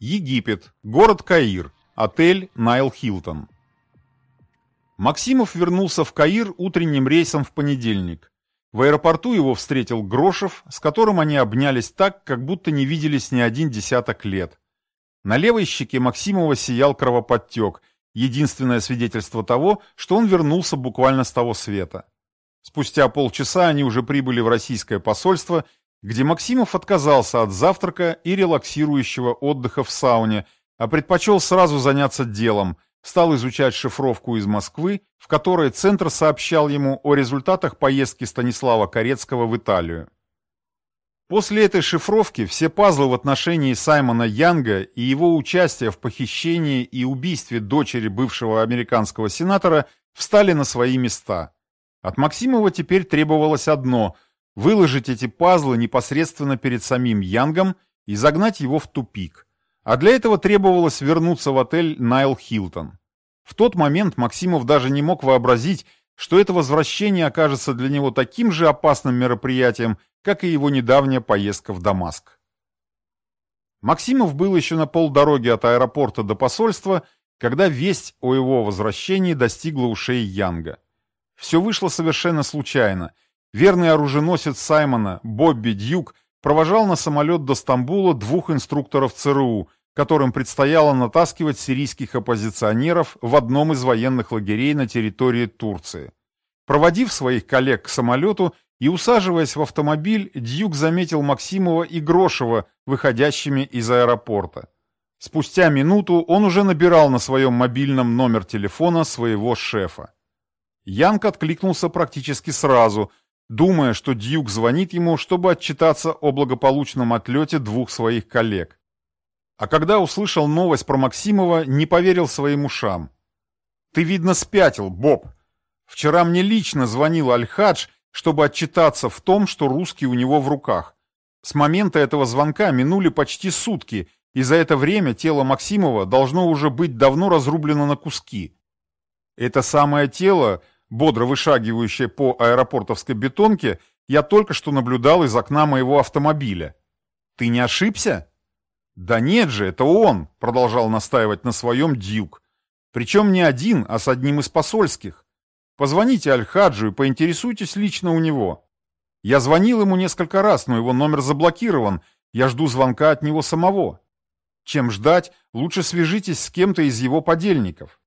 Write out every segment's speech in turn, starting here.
Египет, город Каир, отель Найл Хилтон. Максимов вернулся в Каир утренним рейсом в понедельник. В аэропорту его встретил Грошев, с которым они обнялись так, как будто не виделись ни один десяток лет. На левой щеке Максимова сиял кровоподтек, единственное свидетельство того, что он вернулся буквально с того света. Спустя полчаса они уже прибыли в российское посольство, где Максимов отказался от завтрака и релаксирующего отдыха в сауне, а предпочел сразу заняться делом, стал изучать шифровку из Москвы, в которой Центр сообщал ему о результатах поездки Станислава Корецкого в Италию. После этой шифровки все пазлы в отношении Саймона Янга и его участия в похищении и убийстве дочери бывшего американского сенатора встали на свои места. От Максимова теперь требовалось одно – выложить эти пазлы непосредственно перед самим Янгом и загнать его в тупик. А для этого требовалось вернуться в отель «Найл Хилтон». В тот момент Максимов даже не мог вообразить, что это возвращение окажется для него таким же опасным мероприятием, как и его недавняя поездка в Дамаск. Максимов был еще на полдороги от аэропорта до посольства, когда весть о его возвращении достигла ушей Янга. Все вышло совершенно случайно. Верный оруженосец Саймона, Бобби Дьюк, провожал на самолет до Стамбула двух инструкторов ЦРУ, которым предстояло натаскивать сирийских оппозиционеров в одном из военных лагерей на территории Турции. Проводив своих коллег к самолету, и, усаживаясь в автомобиль, Дьюк заметил Максимова и Грошева, выходящими из аэропорта. Спустя минуту он уже набирал на своем мобильном номер телефона своего шефа. Янг откликнулся практически сразу, думая, что Дьюк звонит ему, чтобы отчитаться о благополучном отлете двух своих коллег. А когда услышал новость про Максимова, не поверил своим ушам. «Ты, видно, спятил, Боб. Вчера мне лично звонил Аль-Хадж чтобы отчитаться в том, что русский у него в руках. С момента этого звонка минули почти сутки, и за это время тело Максимова должно уже быть давно разрублено на куски. Это самое тело, бодро вышагивающее по аэропортовской бетонке, я только что наблюдал из окна моего автомобиля. Ты не ошибся? Да нет же, это он, продолжал настаивать на своем Дьюк. Причем не один, а с одним из посольских. Позвоните Аль-Хаджу и поинтересуйтесь лично у него. Я звонил ему несколько раз, но его номер заблокирован. Я жду звонка от него самого. Чем ждать, лучше свяжитесь с кем-то из его подельников.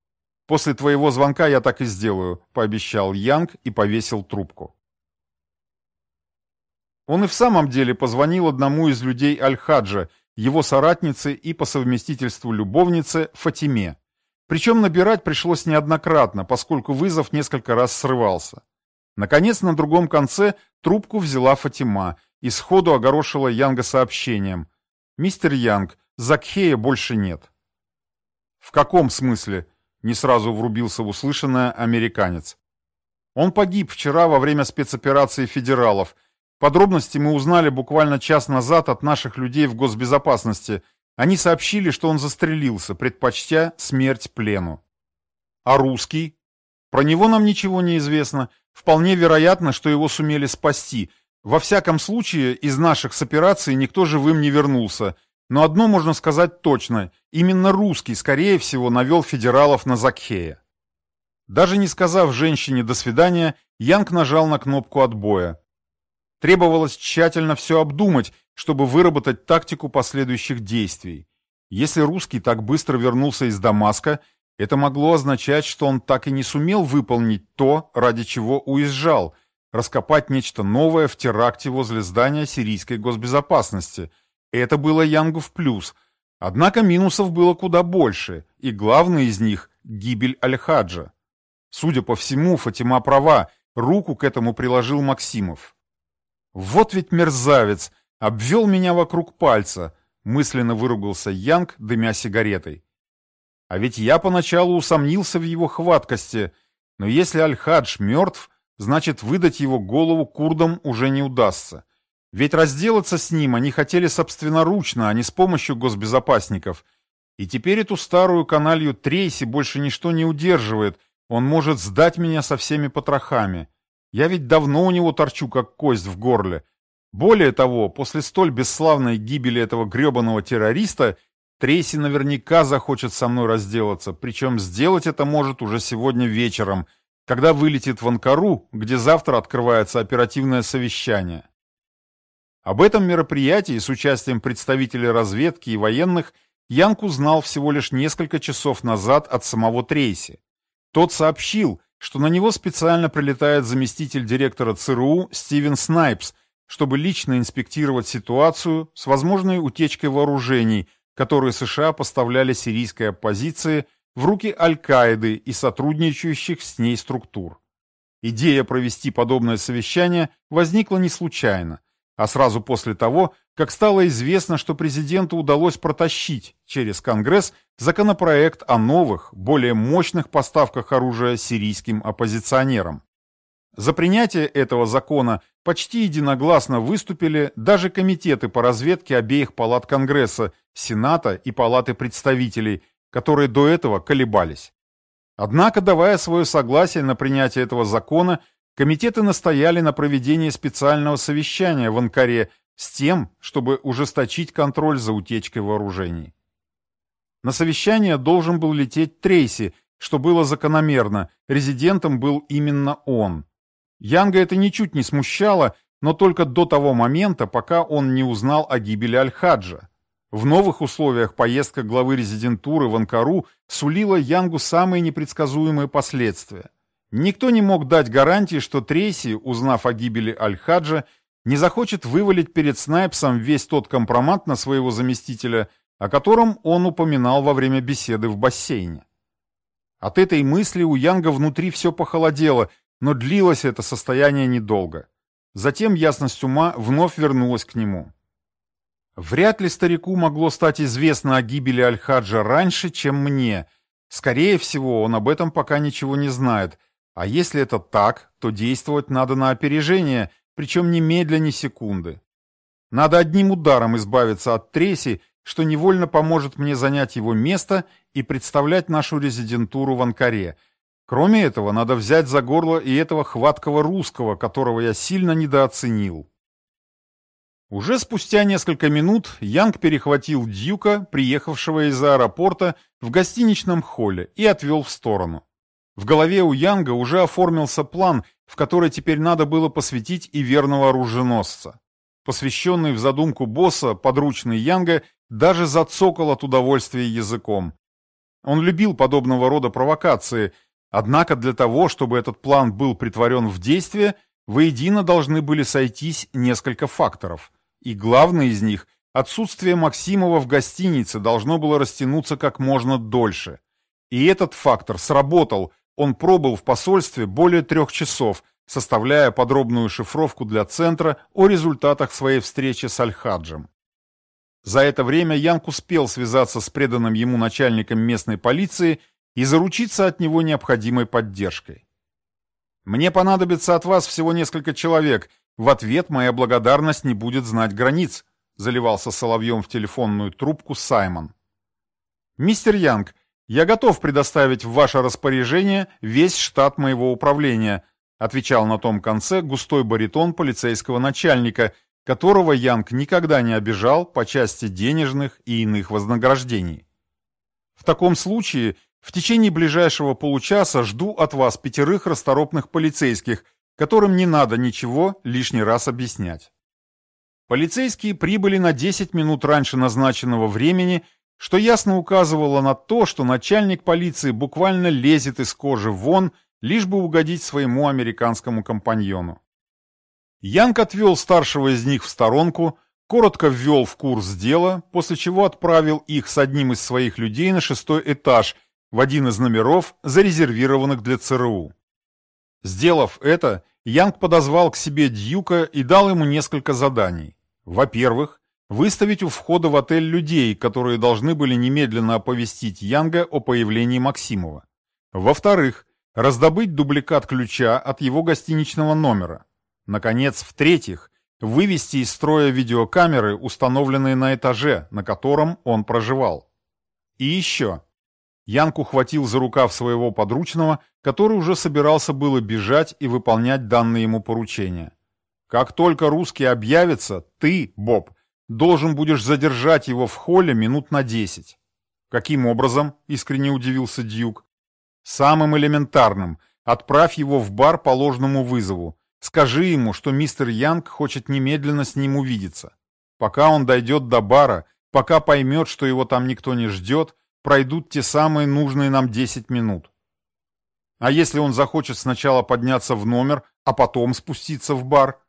После твоего звонка я так и сделаю, пообещал Янг и повесил трубку. Он и в самом деле позвонил одному из людей Аль-Хаджа, его соратнице и по совместительству любовнице Фатиме. Причем набирать пришлось неоднократно, поскольку вызов несколько раз срывался. Наконец, на другом конце трубку взяла Фатима и сходу огорошила Янга сообщением. «Мистер Янг, Закхея больше нет». «В каком смысле?» — не сразу врубился в услышанное американец. «Он погиб вчера во время спецоперации федералов. Подробности мы узнали буквально час назад от наших людей в госбезопасности, они сообщили, что он застрелился, предпочтя смерть плену. А русский? Про него нам ничего не известно. Вполне вероятно, что его сумели спасти. Во всяком случае, из наших с операции никто живым не вернулся. Но одно можно сказать точно. Именно русский, скорее всего, навел федералов на Закхея. Даже не сказав женщине «до свидания», Янг нажал на кнопку отбоя. Требовалось тщательно все обдумать, чтобы выработать тактику последующих действий. Если русский так быстро вернулся из Дамаска, это могло означать, что он так и не сумел выполнить то, ради чего уезжал, раскопать нечто новое в теракте возле здания сирийской госбезопасности. Это было Янгу в плюс. Однако минусов было куда больше, и главный из них – гибель Аль-Хаджа. Судя по всему, Фатима права, руку к этому приложил Максимов. «Вот ведь мерзавец! Обвел меня вокруг пальца!» — мысленно выругался Янг, дымя сигаретой. А ведь я поначалу усомнился в его хваткости, но если Аль-Хадж мертв, значит выдать его голову курдам уже не удастся. Ведь разделаться с ним они хотели собственноручно, а не с помощью госбезопасников. И теперь эту старую каналью Трейси больше ничто не удерживает, он может сдать меня со всеми потрохами. Я ведь давно у него торчу, как кость в горле. Более того, после столь бесславной гибели этого гребаного террориста, Трейси наверняка захочет со мной разделаться, причем сделать это может уже сегодня вечером, когда вылетит в Анкару, где завтра открывается оперативное совещание. Об этом мероприятии с участием представителей разведки и военных Янг узнал всего лишь несколько часов назад от самого Трейси. Тот сообщил, что на него специально прилетает заместитель директора ЦРУ Стивен Снайпс, чтобы лично инспектировать ситуацию с возможной утечкой вооружений, которые США поставляли сирийской оппозиции в руки Аль-Каиды и сотрудничающих с ней структур. Идея провести подобное совещание возникла не случайно а сразу после того, как стало известно, что президенту удалось протащить через Конгресс законопроект о новых, более мощных поставках оружия сирийским оппозиционерам. За принятие этого закона почти единогласно выступили даже комитеты по разведке обеих палат Конгресса, Сената и Палаты представителей, которые до этого колебались. Однако, давая свое согласие на принятие этого закона, Комитеты настояли на проведении специального совещания в Анкаре с тем, чтобы ужесточить контроль за утечкой вооружений. На совещание должен был лететь Трейси, что было закономерно, резидентом был именно он. Янга это ничуть не смущало, но только до того момента, пока он не узнал о гибели Аль-Хаджа. В новых условиях поездка главы резидентуры в Анкару сулила Янгу самые непредсказуемые последствия. Никто не мог дать гарантии, что Трейси, узнав о гибели Аль-Хаджа, не захочет вывалить перед Снайпсом весь тот компромат на своего заместителя, о котором он упоминал во время беседы в бассейне. От этой мысли у Янга внутри все похолодело, но длилось это состояние недолго. Затем ясность ума вновь вернулась к нему. Вряд ли старику могло стать известно о гибели Аль-Хаджа раньше, чем мне. Скорее всего, он об этом пока ничего не знает — а если это так, то действовать надо на опережение, причем немедленно ни секунды. Надо одним ударом избавиться от Треси, что невольно поможет мне занять его место и представлять нашу резидентуру в Анкаре. Кроме этого, надо взять за горло и этого хваткого русского, которого я сильно недооценил. Уже спустя несколько минут Янг перехватил Дьюка, приехавшего из аэропорта, в гостиничном холле и отвел в сторону. В голове у Янга уже оформился план, в который теперь надо было посвятить и верного оруженосца. Посвященный в задумку босса, подручный Янга, даже зацокал от удовольствия языком. Он любил подобного рода провокации, однако для того, чтобы этот план был притворен в действие, воедино должны были сойтись несколько факторов. И главный из них – отсутствие Максимова в гостинице должно было растянуться как можно дольше. И этот фактор сработал – он пробыл в посольстве более трех часов, составляя подробную шифровку для центра о результатах своей встречи с Аль-Хаджем. За это время Янг успел связаться с преданным ему начальником местной полиции и заручиться от него необходимой поддержкой. «Мне понадобится от вас всего несколько человек. В ответ моя благодарность не будет знать границ», заливался соловьем в телефонную трубку Саймон. «Мистер Янг, «Я готов предоставить в ваше распоряжение весь штат моего управления», отвечал на том конце густой баритон полицейского начальника, которого Янг никогда не обижал по части денежных и иных вознаграждений. В таком случае в течение ближайшего получаса жду от вас пятерых расторопных полицейских, которым не надо ничего лишний раз объяснять. Полицейские прибыли на 10 минут раньше назначенного времени что ясно указывало на то, что начальник полиции буквально лезет из кожи вон, лишь бы угодить своему американскому компаньону. Янг отвел старшего из них в сторонку, коротко ввел в курс дела, после чего отправил их с одним из своих людей на шестой этаж, в один из номеров, зарезервированных для ЦРУ. Сделав это, Янг подозвал к себе Дьюка и дал ему несколько заданий. Во-первых, выставить у входа в отель людей, которые должны были немедленно оповестить Янга о появлении Максимова. Во-вторых, раздобыть дубликат ключа от его гостиничного номера. Наконец, в-третьих, вывести из строя видеокамеры, установленные на этаже, на котором он проживал. И еще. Янг ухватил за рукав своего подручного, который уже собирался было бежать и выполнять данные ему поручения. «Как только русский объявится, ты, Боб, должен будешь задержать его в холле минут на десять. Каким образом? Искренне удивился Дьюк. Самым элементарным. Отправь его в бар по ложному вызову. Скажи ему, что мистер Янг хочет немедленно с ним увидеться. Пока он дойдет до бара, пока поймет, что его там никто не ждет, пройдут те самые нужные нам 10 минут. А если он захочет сначала подняться в номер, а потом спуститься в бар?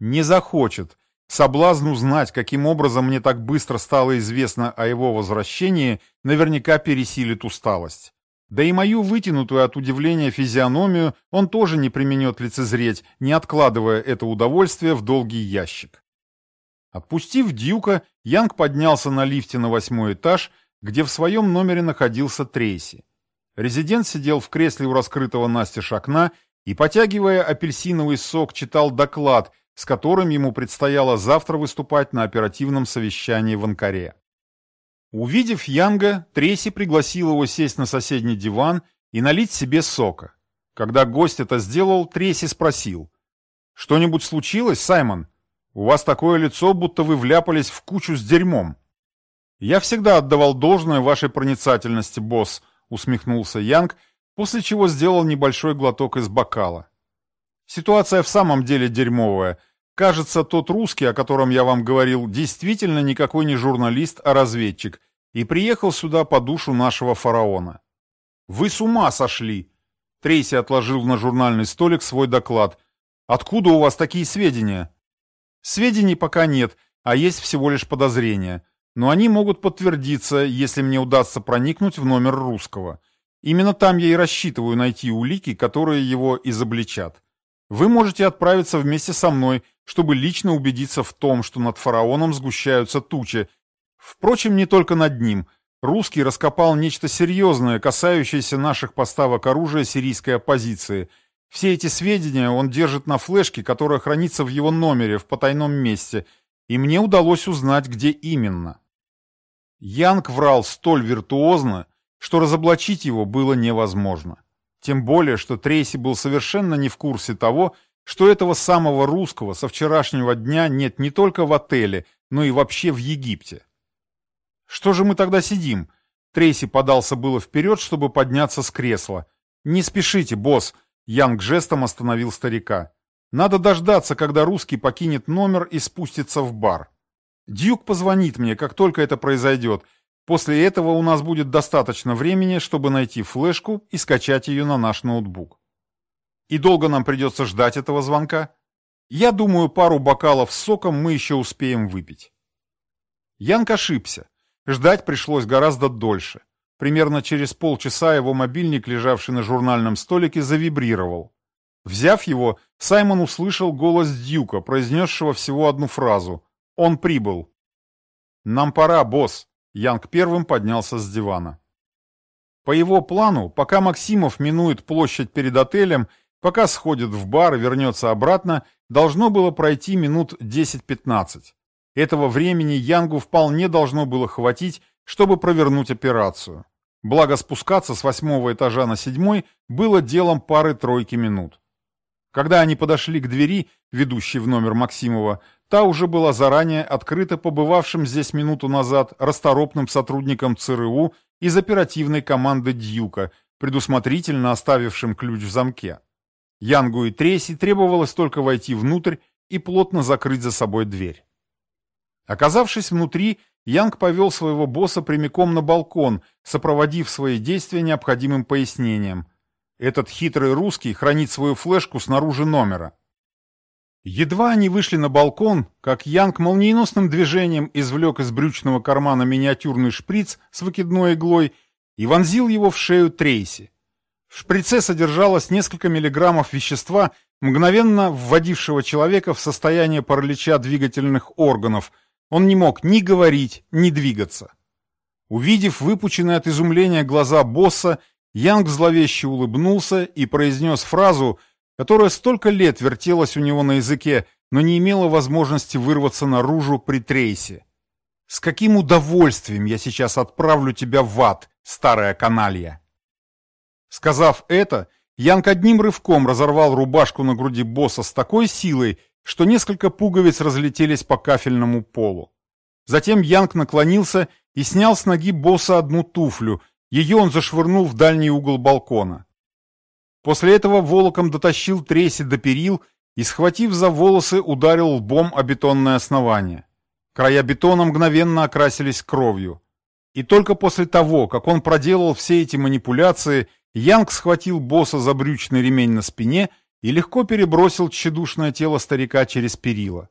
Не захочет. Соблазн узнать, каким образом мне так быстро стало известно о его возвращении, наверняка пересилит усталость. Да и мою вытянутую от удивления физиономию он тоже не применет лицезреть, не откладывая это удовольствие в долгий ящик. Отпустив Дьюка, Янг поднялся на лифте на восьмой этаж, где в своем номере находился Трейси. Резидент сидел в кресле у раскрытого настежь окна и, потягивая апельсиновый сок, читал доклад, с которым ему предстояло завтра выступать на оперативном совещании в Анкаре. Увидев Янга, Трейси пригласил его сесть на соседний диван и налить себе сока. Когда гость это сделал, Трейси спросил. «Что-нибудь случилось, Саймон? У вас такое лицо, будто вы вляпались в кучу с дерьмом». «Я всегда отдавал должное вашей проницательности, босс», — усмехнулся Янг, после чего сделал небольшой глоток из бокала. «Ситуация в самом деле дерьмовая. Кажется, тот русский, о котором я вам говорил, действительно никакой не журналист, а разведчик, и приехал сюда по душу нашего фараона». «Вы с ума сошли!» Трейси отложил на журнальный столик свой доклад. «Откуда у вас такие сведения?» «Сведений пока нет, а есть всего лишь подозрения но они могут подтвердиться, если мне удастся проникнуть в номер русского. Именно там я и рассчитываю найти улики, которые его изобличат. Вы можете отправиться вместе со мной, чтобы лично убедиться в том, что над фараоном сгущаются тучи. Впрочем, не только над ним. Русский раскопал нечто серьезное, касающееся наших поставок оружия сирийской оппозиции. Все эти сведения он держит на флешке, которая хранится в его номере в потайном месте, и мне удалось узнать, где именно. Янг врал столь виртуозно, что разоблачить его было невозможно. Тем более, что Трейси был совершенно не в курсе того, что этого самого русского со вчерашнего дня нет не только в отеле, но и вообще в Египте. «Что же мы тогда сидим?» Трейси подался было вперед, чтобы подняться с кресла. «Не спешите, босс!» Янг жестом остановил старика. «Надо дождаться, когда русский покинет номер и спустится в бар». Дьюк позвонит мне, как только это произойдет. После этого у нас будет достаточно времени, чтобы найти флешку и скачать ее на наш ноутбук. И долго нам придется ждать этого звонка? Я думаю, пару бокалов с соком мы еще успеем выпить. Янг ошибся. Ждать пришлось гораздо дольше. Примерно через полчаса его мобильник, лежавший на журнальном столике, завибрировал. Взяв его, Саймон услышал голос Дьюка, произнесшего всего одну фразу он прибыл. Нам пора, босс. Янг первым поднялся с дивана. По его плану, пока Максимов минует площадь перед отелем, пока сходит в бар вернется обратно, должно было пройти минут 10-15. Этого времени Янгу вполне должно было хватить, чтобы провернуть операцию. Благо спускаться с восьмого этажа на седьмой было делом пары-тройки минут. Когда они подошли к двери, ведущей в номер Максимова, Та уже была заранее открыта побывавшим здесь минуту назад расторопным сотрудником ЦРУ из оперативной команды «Дьюка», предусмотрительно оставившим ключ в замке. Янгу и Трейси требовалось только войти внутрь и плотно закрыть за собой дверь. Оказавшись внутри, Янг повел своего босса прямиком на балкон, сопроводив свои действия необходимым пояснением. Этот хитрый русский хранит свою флешку снаружи номера. Едва они вышли на балкон, как Янг молниеносным движением извлек из брючного кармана миниатюрный шприц с выкидной иглой и вонзил его в шею Трейси. В шприце содержалось несколько миллиграммов вещества, мгновенно вводившего человека в состояние паралича двигательных органов. Он не мог ни говорить, ни двигаться. Увидев выпученные от изумления глаза босса, Янг зловеще улыбнулся и произнес фразу, которая столько лет вертелась у него на языке, но не имела возможности вырваться наружу при Трейсе. «С каким удовольствием я сейчас отправлю тебя в ад, старая каналья!» Сказав это, Янг одним рывком разорвал рубашку на груди босса с такой силой, что несколько пуговиц разлетелись по кафельному полу. Затем Янг наклонился и снял с ноги босса одну туфлю. Ее он зашвырнул в дальний угол балкона. После этого волоком дотащил Трейси до перил и, схватив за волосы, ударил лбом о бетонное основание. Края бетона мгновенно окрасились кровью. И только после того, как он проделал все эти манипуляции, Янг схватил босса за брючный ремень на спине и легко перебросил тщедушное тело старика через перила.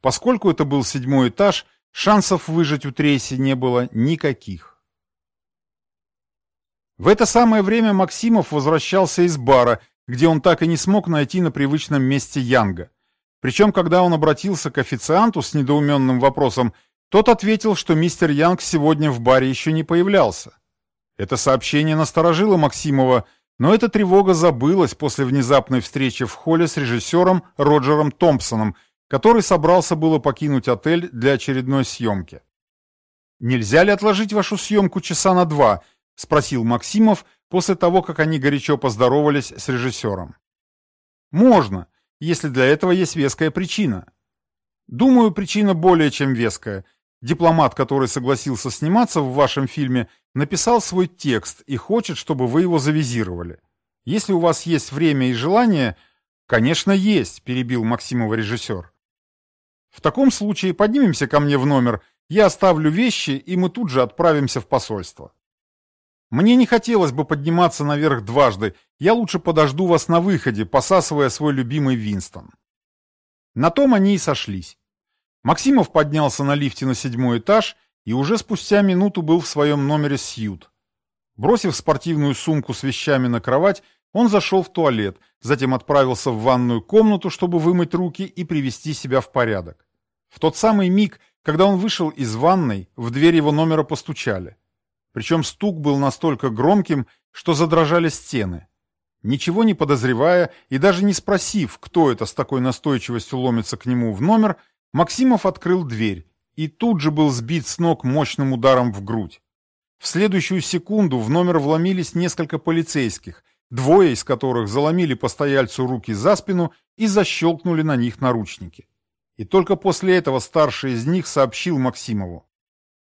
Поскольку это был седьмой этаж, шансов выжить у Трейси не было никаких. В это самое время Максимов возвращался из бара, где он так и не смог найти на привычном месте Янга. Причем, когда он обратился к официанту с недоуменным вопросом, тот ответил, что мистер Янг сегодня в баре еще не появлялся. Это сообщение насторожило Максимова, но эта тревога забылась после внезапной встречи в холле с режиссером Роджером Томпсоном, который собрался было покинуть отель для очередной съемки. «Нельзя ли отложить вашу съемку часа на два?» — спросил Максимов после того, как они горячо поздоровались с режиссером. «Можно, если для этого есть веская причина». «Думаю, причина более чем веская. Дипломат, который согласился сниматься в вашем фильме, написал свой текст и хочет, чтобы вы его завизировали. Если у вас есть время и желание... Конечно, есть, перебил Максимова режиссер. В таком случае поднимемся ко мне в номер, я оставлю вещи, и мы тут же отправимся в посольство. Мне не хотелось бы подниматься наверх дважды, я лучше подожду вас на выходе, посасывая свой любимый Винстон. На том они и сошлись. Максимов поднялся на лифте на седьмой этаж и уже спустя минуту был в своем номере Сьют. Бросив спортивную сумку с вещами на кровать, он зашел в туалет, затем отправился в ванную комнату, чтобы вымыть руки и привести себя в порядок. В тот самый миг, когда он вышел из ванной, в дверь его номера постучали. Причем стук был настолько громким, что задрожали стены. Ничего не подозревая и даже не спросив, кто это с такой настойчивостью ломится к нему в номер, Максимов открыл дверь и тут же был сбит с ног мощным ударом в грудь. В следующую секунду в номер вломились несколько полицейских, двое из которых заломили постояльцу руки за спину и защелкнули на них наручники. И только после этого старший из них сообщил Максимову.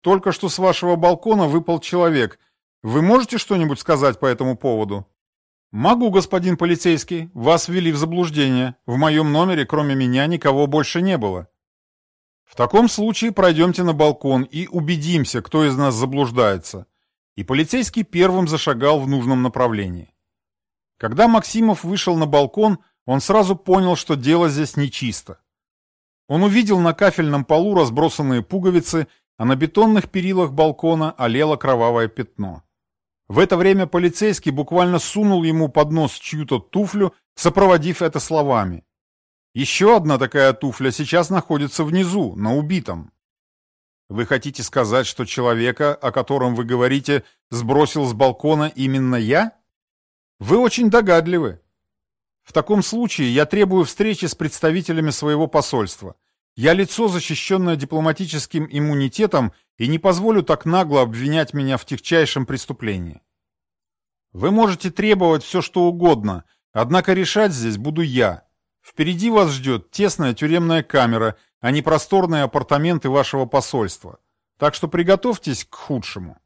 «Только что с вашего балкона выпал человек. Вы можете что-нибудь сказать по этому поводу?» «Могу, господин полицейский. Вас ввели в заблуждение. В моем номере, кроме меня, никого больше не было». В таком случае пройдемте на балкон и убедимся, кто из нас заблуждается. И полицейский первым зашагал в нужном направлении. Когда Максимов вышел на балкон, он сразу понял, что дело здесь нечисто. Он увидел на кафельном полу разбросанные пуговицы, а на бетонных перилах балкона олело кровавое пятно. В это время полицейский буквально сунул ему под нос чью-то туфлю, сопроводив это словами. Еще одна такая туфля сейчас находится внизу, на убитом. Вы хотите сказать, что человека, о котором вы говорите, сбросил с балкона именно я? Вы очень догадливы. В таком случае я требую встречи с представителями своего посольства. Я лицо, защищенное дипломатическим иммунитетом, и не позволю так нагло обвинять меня в техчайшем преступлении. Вы можете требовать все, что угодно, однако решать здесь буду я, Впереди вас ждет тесная тюремная камера, а не просторные апартаменты вашего посольства. Так что приготовьтесь к худшему.